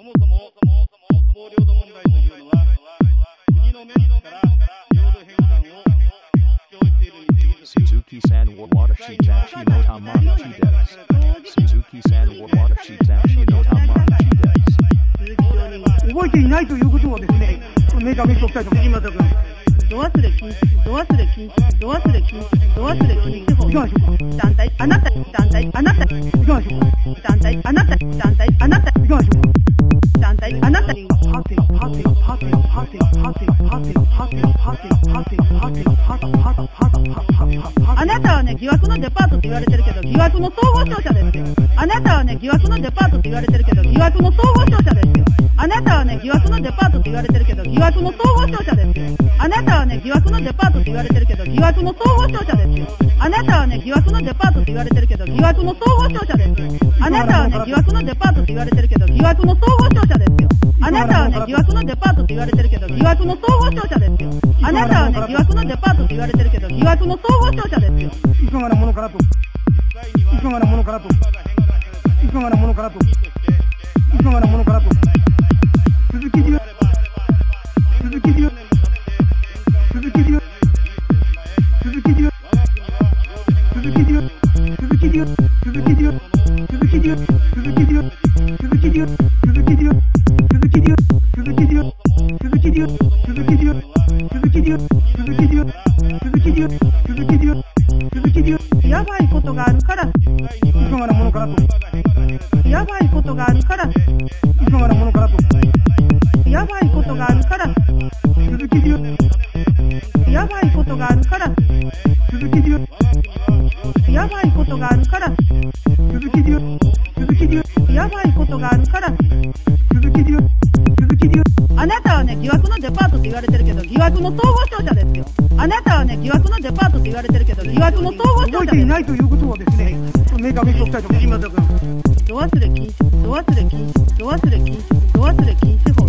そもそも領土問題というのは、国の面から領土返還を主張しているに過ぎず、動いていないということをですね、明確にしておきたいと思います。ド禁止、ド禁止、ド禁止、ド禁止法。団体、あなた、団体、あなた、団体、あなた、団体。あなたはね、疑惑のデパートって言われてるけど、疑惑の総合商社ですよ。あなたはね、疑惑のデパートって言われてるけど、疑惑の総合商社ですよ。あなたはね、疑惑のデパートって言われてるけど、疑惑の総合商社ですよ。あなたはね、疑惑のデパートって言われてるけど、疑惑の総合商社ですよ。あなたはね、疑惑のデパートって言われてるけど、疑惑の総合商社ですよ。あなたはね、疑惑のデパートって言われてるけど、疑惑の総合商社ですよ。のデパートって言われてるけど、疑惑の総合商社ですよ。あなたはね、疑惑のデパートって言われてるけど、疑惑の総合商社ですよ。いかがなものかなと、いかがなものかなと、いかがなものかなと、いかがなものかなと、鈴木流、鈴木流、鈴木流、鈴木流、鈴木流、鈴木流、鈴木流、鈴木流、鈴木流、鈴木流、鈴木流、鈴木流、鈴木流、鈴木流、鈴木流、鈴木流、鈴木流、鈴木流、鈴木流、鈴木流、やばいことがあるから、いかがなものかなと、やばいことがあるから、いかがなものかなと、やばいことがあるから、鈴木流、やばいことがあるから、鈴木流、やばいことがあるから、鈴木流、鈴木流、やばいことがあるから、鈴木流、あなたはね、疑惑のデパートって言われてるけど、疑惑の総合商社ですよ。あなたはね、疑惑のデパートって言われてるけど、疑惑の総合商覚えてい社です。ないということをですね、明確にしておきたいと思います。ド忘れ禁止、ド忘れ禁止、ド忘れ禁止、ド忘れ禁止法。